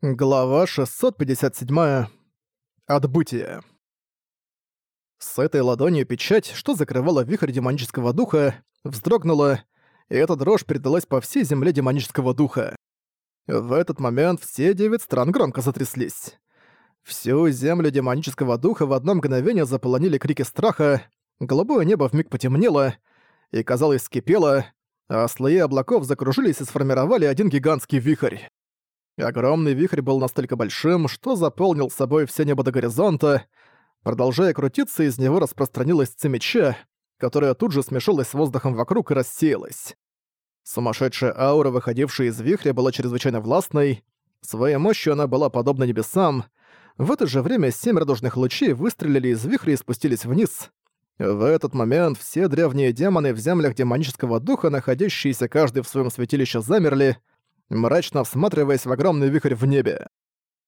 Глава 657. Отбытие. С этой ладонью печать, что закрывала вихрь демонического духа, вздрогнула, и эта дрожь передалась по всей земле демонического духа. В этот момент все девять стран громко затряслись. Всю землю демонического духа в одно мгновение заполонили крики страха, голубое небо вмиг потемнело и, казалось, скипело, а слои облаков закружились и сформировали один гигантский вихрь. Огромный вихрь был настолько большим, что заполнил собой все небо до горизонта. Продолжая крутиться, из него распространилась цемеча, которая тут же смешалась с воздухом вокруг и рассеялась. Сумасшедшая аура, выходившая из вихря, была чрезвычайно властной. Своей мощью она была подобна небесам. В это же время семь радужных лучей выстрелили из вихря и спустились вниз. В этот момент все древние демоны в землях демонического духа, находящиеся каждый в своем святилище, замерли, мрачно всматриваясь в огромный вихрь в небе.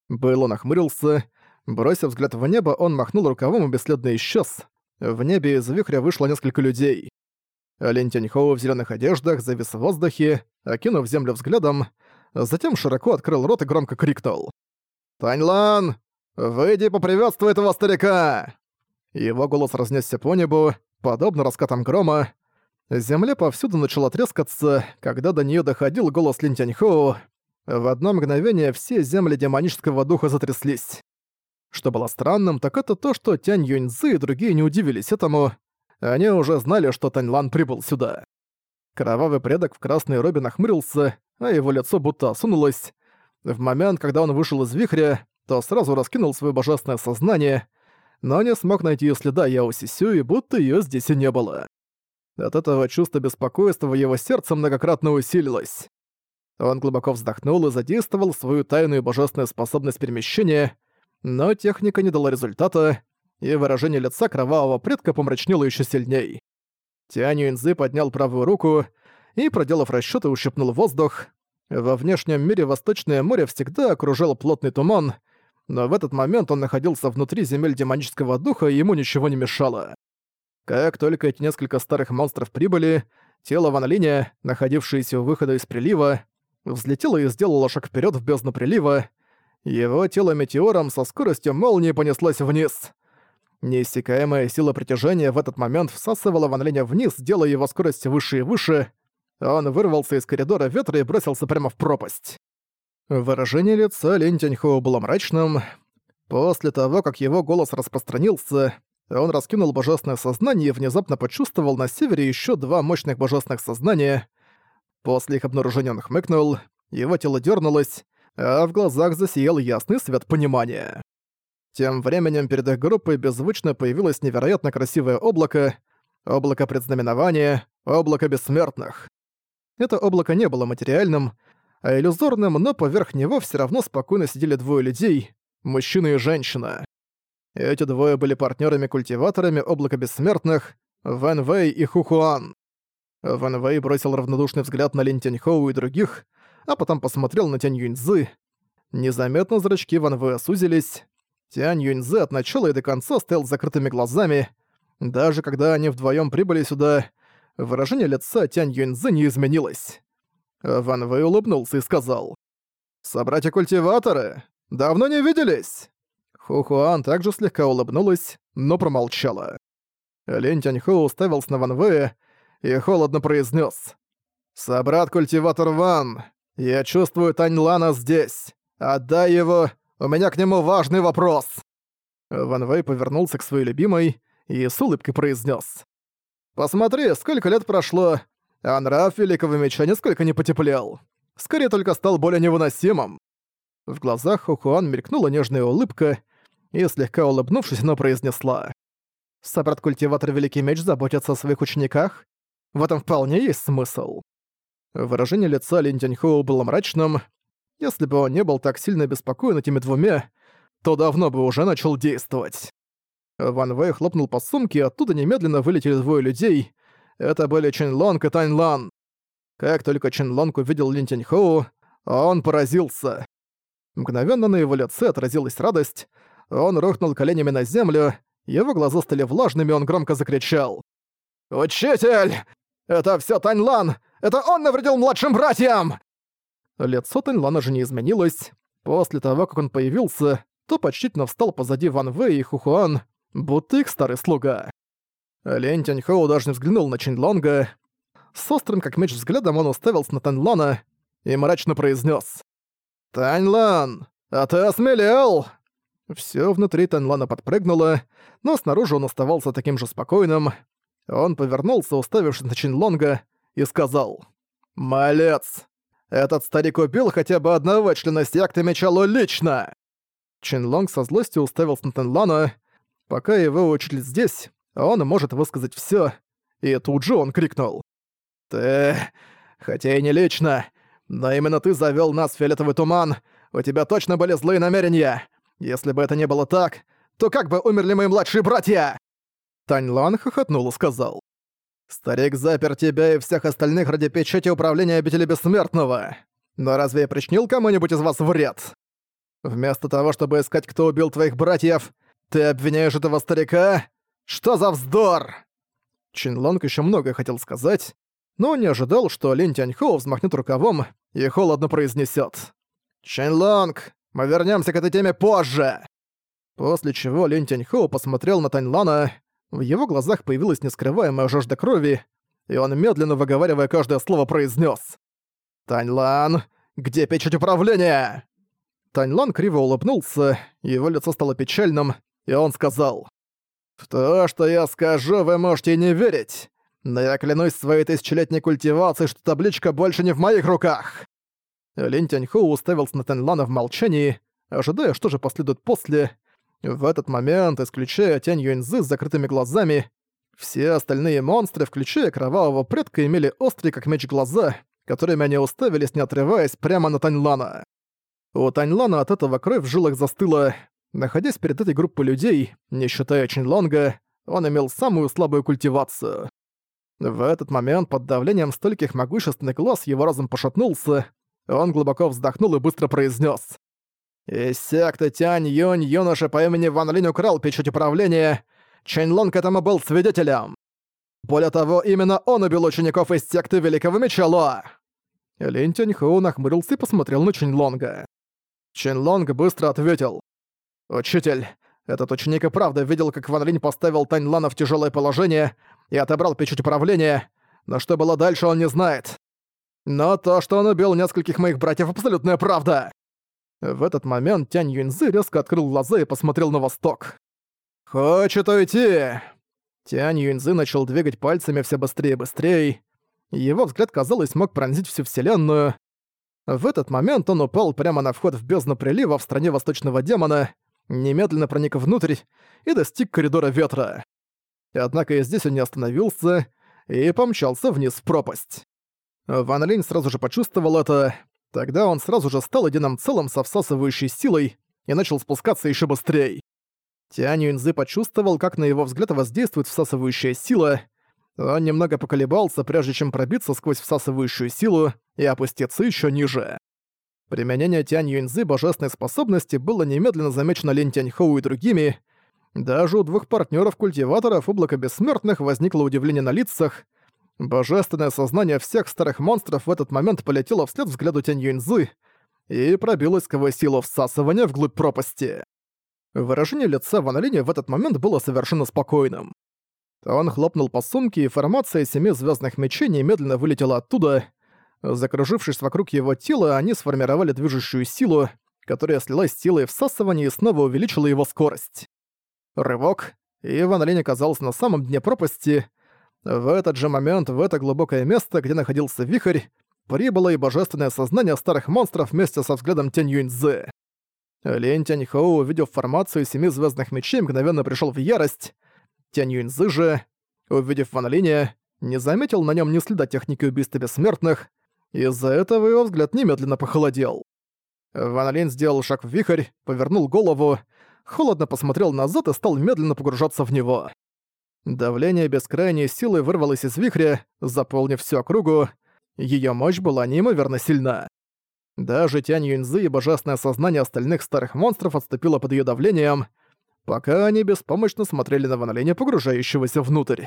Было нахмурился. Бросив взгляд в небо, он махнул рукавом и бесследно исчез. В небе из вихря вышло несколько людей. Лин Тяньхоу в зеленых одеждах завис в воздухе, окинув землю взглядом, затем широко открыл рот и громко крикнул. «Таньлан, выйди поприветствуй этого старика!» Его голос разнесся по небу, подобно раскатам грома, Земля повсюду начала трескаться, когда до нее доходил голос Лин Тяньхоу. В одно мгновение все земли демонического духа затряслись. Что было странным, так это то, что Тянь Юньцзы и другие не удивились этому. Они уже знали, что Тань Лан прибыл сюда. Кровавый предок в красной робе нахмурился, а его лицо будто осунулось. В момент, когда он вышел из вихря, то сразу раскинул свое божественное сознание, но не смог найти следа Яо Сисю, и будто ее здесь и не было. От этого чувство беспокойства его сердце многократно усилилось. Он глубоко вздохнул и задействовал свою тайную божественную способность перемещения, но техника не дала результата, и выражение лица кровавого предка помрачнело еще сильней. Тянь Юньзы поднял правую руку и, проделав расчёты, ущипнул воздух. Во внешнем мире Восточное море всегда окружал плотный туман, но в этот момент он находился внутри земель демонического духа, и ему ничего не мешало. Как только эти несколько старых монстров прибыли, тело Ван Линя, находившееся у выхода из прилива, взлетело и сделало шаг вперед в бездну прилива. Его тело метеором со скоростью молнии понеслось вниз. Неиссякаемая сила притяжения в этот момент всасывала Ван Линя вниз, делая его скорость выше и выше. Он вырвался из коридора ветра и бросился прямо в пропасть. Выражение лица Линь Тяньхоу было мрачным. После того, как его голос распространился, он раскинул божественное сознание и внезапно почувствовал на севере еще два мощных божественных сознания. После их обнаружения он хмыкнул, его тело дернулось, а в глазах засиял ясный свет понимания. Тем временем перед их группой беззвучно появилось невероятно красивое облако, облако предзнаменования, облако бессмертных. Это облако не было материальным, а иллюзорным, но поверх него все равно спокойно сидели двое людей, мужчина и женщина. Эти двое были партнерами-культиваторами Облака Бессмертных, Ван Вэй и Хухуан. Ван Вэй бросил равнодушный взгляд на Лин Тяньхоу и других, а потом посмотрел на Тянь Юньзы. Незаметно зрачки Ван Вэя сузились. Тянь Юньзы от начала и до конца стоял с закрытыми глазами. Даже когда они вдвоем прибыли сюда, выражение лица Тянь Юньзы не изменилось. Ван Вэй улыбнулся и сказал. «Собратья-культиваторы, давно не виделись!» Хухуан также слегка улыбнулась, но промолчала. Лень Тяньху уставился на Ван Вэя и холодно произнес: «Собрат-культиватор Ван, я чувствую Тань Лана здесь. Отдай его, у меня к нему важный вопрос!» Ван Вэй повернулся к своей любимой и с улыбкой произнес: «Посмотри, сколько лет прошло, а нрав Великого Меча нисколько не потеплел. Скорее только стал более невыносимым». В глазах Хухуан мелькнула нежная улыбка, и, слегка улыбнувшись, она произнесла. «Собрат-культиватор Великий Меч заботится о своих учениках? В этом вполне есть смысл». Выражение лица Лин Тяньхоу было мрачным. Если бы он не был так сильно обеспокоен этими двумя, то давно бы уже начал действовать. Ван Вэй хлопнул по сумке, и оттуда немедленно вылетели двое людей. Это были Чин Лонг и Тань Лан. Как только Чин Лонг увидел Лин Тяньхоу, он поразился. Мгновенно на его лице отразилась радость, он рухнул коленями на землю, его глаза стали влажными, он громко закричал. «Учитель! Это всё Таньлан! Это он навредил младшим братьям!» Лицо Таньлана же не изменилось. После того, как он появился, то почтительно встал позади Ван Вэй и Хухуан, будто их старый слуга. Лень Тяньхоу даже не взглянул на Чинлонга. С острым как меч взглядом он уставился на Таньлана и мрачно произнес: «Таньлан, а ты осмелел!» Всё внутри Таньлана подпрыгнуло, но снаружи он оставался таким же спокойным. Он повернулся, уставившись на Чинлонга, и сказал «Малец, этот старик убил хотя бы одного члена секты Мечалу лично!» Чинлонг со злостью уставился на Танлана. Пока его учитель здесь, он может высказать всё, и тут же он крикнул. «Ты... хотя и не лично, но именно ты завёл нас в фиолетовый туман, у тебя точно были злые намерения. Если бы это не было так, то как бы умерли мои младшие братья?» Тань Лан хохотнул и сказал. «Старик запер тебя и всех остальных ради печати управления обители Бессмертного. Но разве я причинил кому-нибудь из вас вред? Вместо того, чтобы искать, кто убил твоих братьев, ты обвиняешь этого старика? Что за вздор?» Чин Лонг ещё многое хотел сказать, но не ожидал, что Лин Тяньхоу взмахнет рукавом и холодно произнесёт. «Чин Лонг, мы вернёмся к этой теме позже!» После чего Лин Тяньхоу посмотрел на Таньлана, в его глазах появилась нескрываемая жажда крови, и он, медленно выговаривая каждое слово, произнес: «Таньлан, где печать управления?» Таньлан криво улыбнулся, его лицо стало печальным, и он сказал, «В то, что я скажу, вы можете не верить, но я клянусь своей тысячелетней культивацией, что табличка больше не в моих руках!» Лин Тяньху уставился на Таньлана в молчании, ожидая, что же последует после. В этот момент, исключая Тянь Юньзы с закрытыми глазами, все остальные монстры, включая кровавого предка, имели острые как меч глаза, которыми они уставились, не отрываясь, прямо на Таньлана. У Таньлана от этого кровь в жилах застыла, Находясь перед этой группой людей, не считая Чинлонга, он имел самую слабую культивацию. В этот момент под давлением стольких могущественных глаз его разум пошатнулся, он глубоко вздохнул и быстро произнес: «Из секты Тянь Юнь юноша по имени Ван Линь украл печать управления, Чэнь Лонг этому был свидетелем. Более того, именно он убил учеников из секты Великого Меча Ло!» Лин Тяньхоу нахмурился и посмотрел на Чэнь Лонга. Чэнь Лонг быстро ответил. «Учитель, этот ученик и правда видел, как Ван Линь поставил Тань Лана в тяжелое положение и отобрал печать управления, но что было дальше, он не знает. Но то, что он убил нескольких моих братьев, абсолютная правда!» В этот момент Тянь Юньзы резко открыл глаза и посмотрел на восток. «Хочет уйти!» Тянь Юньзы начал двигать пальцами все быстрее и быстрее. Его взгляд, казалось, мог пронзить всю вселенную. В этот момент он упал прямо на вход в бездну прилива в стране Восточного Демона, немедленно проник внутрь и достиг коридора ветра. Однако и здесь он не остановился и помчался вниз в пропасть. Ван Линь сразу же почувствовал это, тогда он сразу же стал единым целым со всасывающей силой и начал спускаться еще быстрее. Тянь Юньзы почувствовал, как на его взгляд воздействует всасывающая сила. Он немного поколебался, прежде чем пробиться сквозь всасывающую силу и опуститься еще ниже. Применение Тянь Юньзы божественной способности было немедленно замечено Лин Тяньхоу и другими. Даже у двух партнеров-культиваторов облака бессмертных возникло удивление на лицах. Божественное сознание всех старых монстров в этот момент полетело вслед взгляду Тянь Юньзы и пробилось сквозь силу всасывания вглубь пропасти. Выражение лица Ван Линя в этот момент было совершенно спокойным. Он хлопнул по сумке, и формация семи звездных мечей немедленно вылетела оттуда — Закружившись вокруг его тела, они сформировали движущую силу, которая слилась с силой всасывания и снова увеличила его скорость. Рывок, и Ван Линь оказался на самом дне пропасти. В этот же момент в это глубокое место, где находился вихрь, прибыло и божественное сознание старых монстров вместе со взглядом Тянь Юньцзы. Лень Тяньхоу, увидев формацию семи звездных мечей, мгновенно пришел в ярость. Тянь Юньцзы же, увидев Ван Линя, не заметил на нем ни следа техники убийства бессмертных, из-за этого его взгляд немедленно похолодел. Ван Линь сделал шаг в вихрь, повернул голову, холодно посмотрел назад и стал медленно погружаться в него. Давление бескрайней силы вырвалось из вихря, заполнив всю округу. Её мощь была неимоверно сильна. Даже Тянь Юньзы и божественное сознание остальных старых монстров отступило под её давлением, пока они беспомощно смотрели на Ван Линя, погружающегося внутрь.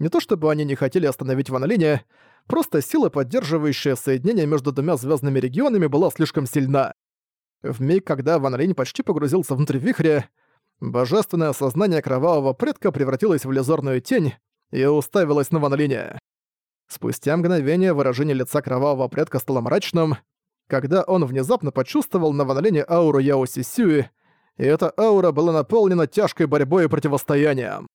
Не то чтобы они не хотели остановить Ван Линя, просто сила, поддерживающая соединение между двумя звездными регионами, была слишком сильна. В миг, когда Ван почти погрузился внутрь вихря, божественное сознание кровавого предка превратилось в лизорную тень и уставилось на Ван. Спустя мгновение выражение лица кровавого предка стало мрачным, когда он внезапно почувствовал на Ван ауру Яо Сисюи, и эта аура была наполнена тяжкой борьбой и противостоянием.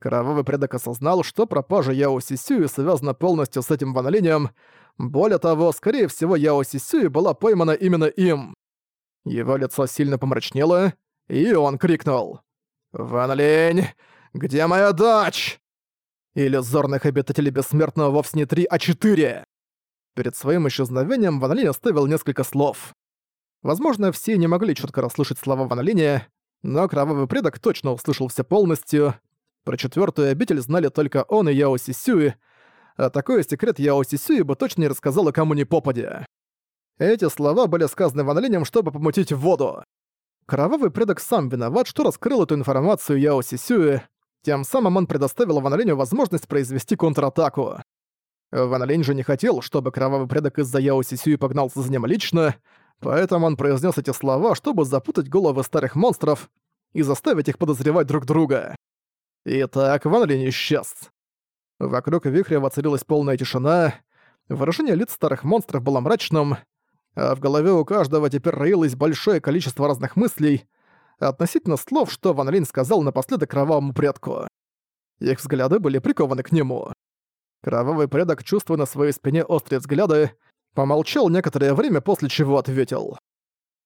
Кровавый предок осознал, что пропажа Яо Сисюи связана полностью с этим Ван более того, скорее всего, Яо Сисюи была поймана именно им. Его лицо сильно помрачнело, и он крикнул. «Ван Линь, где моя дочь?» Иллюзорных обитателей Бессмертного вовсе не три, а четыре. Перед своим исчезновением Ван Линь оставил несколько слов. Возможно, все не могли четко расслышать слова Ван Линя, но Кровавый Предок точно услышал все полностью. Про четвертую обитель знали только он и Яо Сисюи, а такой секрет Яо Сисюи бы точно не рассказала кому ни попадя. Эти слова были сказаны Ван Линем, чтобы помутить воду. Кровавый предок сам виноват, что раскрыл эту информацию Яо Сисюи, тем самым он предоставил Ван Линю возможность произвести контратаку. Ван Линь же не хотел, чтобы Кровавый предок из-за Яо Сисюи погнался за ним лично, поэтому он произнес эти слова, чтобы запутать головы старых монстров и заставить их подозревать друг друга. Итак, Ван Линь исчез. Вокруг вихря воцарилась полная тишина, выражение лиц старых монстров было мрачным, а в голове у каждого теперь роилось большое количество разных мыслей относительно слов, что Ван Линь сказал напоследок кровавому предку. Их взгляды были прикованы к нему. Кровавый предок, чувствуя на своей спине острые взгляды, помолчал некоторое время, после чего ответил.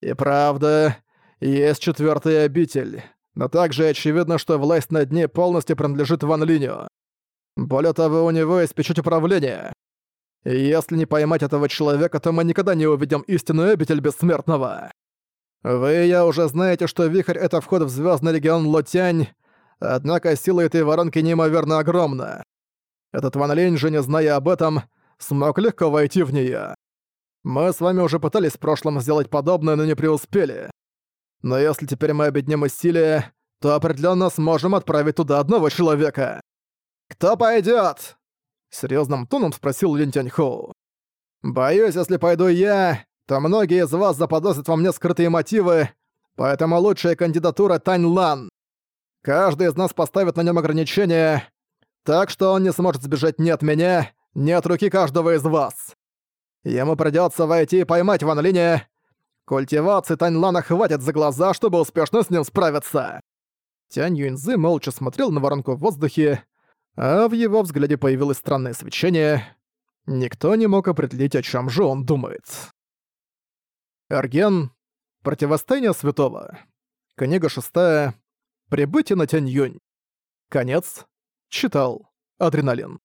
«И правда, есть четвертая обитель, но также очевидно, что власть над ней полностью принадлежит Ван Линю. Более того, у него есть печать управления. Если не поймать этого человека, то мы никогда не увидим истинную обитель Бессмертного. Вы, я уже знаете, что Вихрь — это вход в звездный регион Лотянь, однако сила этой воронки неимоверно огромна. Этот Ван Линь же, не зная об этом, смог легко войти в нее. Мы с вами уже пытались в прошлом сделать подобное, но не преуспели. Но если теперь мы объединим усилия, то определенно сможем отправить туда одного человека. «Кто пойдет? Серьезным тоном спросил Лин Тяньхоу. «Боюсь, если пойду я, то многие из вас заподозрят во мне скрытые мотивы, поэтому лучшая кандидатура Тань Лан. Каждый из нас поставит на нем ограничения, так что он не сможет сбежать ни от меня, ни от руки каждого из вас. Ему придется войти и поймать Ван Линя. Культивации Тань Лана хватит за глаза, чтобы успешно с ним справиться». Тянь Юньзы молча смотрел на воронку в воздухе, а в его взгляде появилось странное свечение. Никто не мог определить, о чем же он думает. Арген. Противостояние святого. Книга шестая. Прибытие на Тянь-Юнь. Конец. Читал. Адреналин.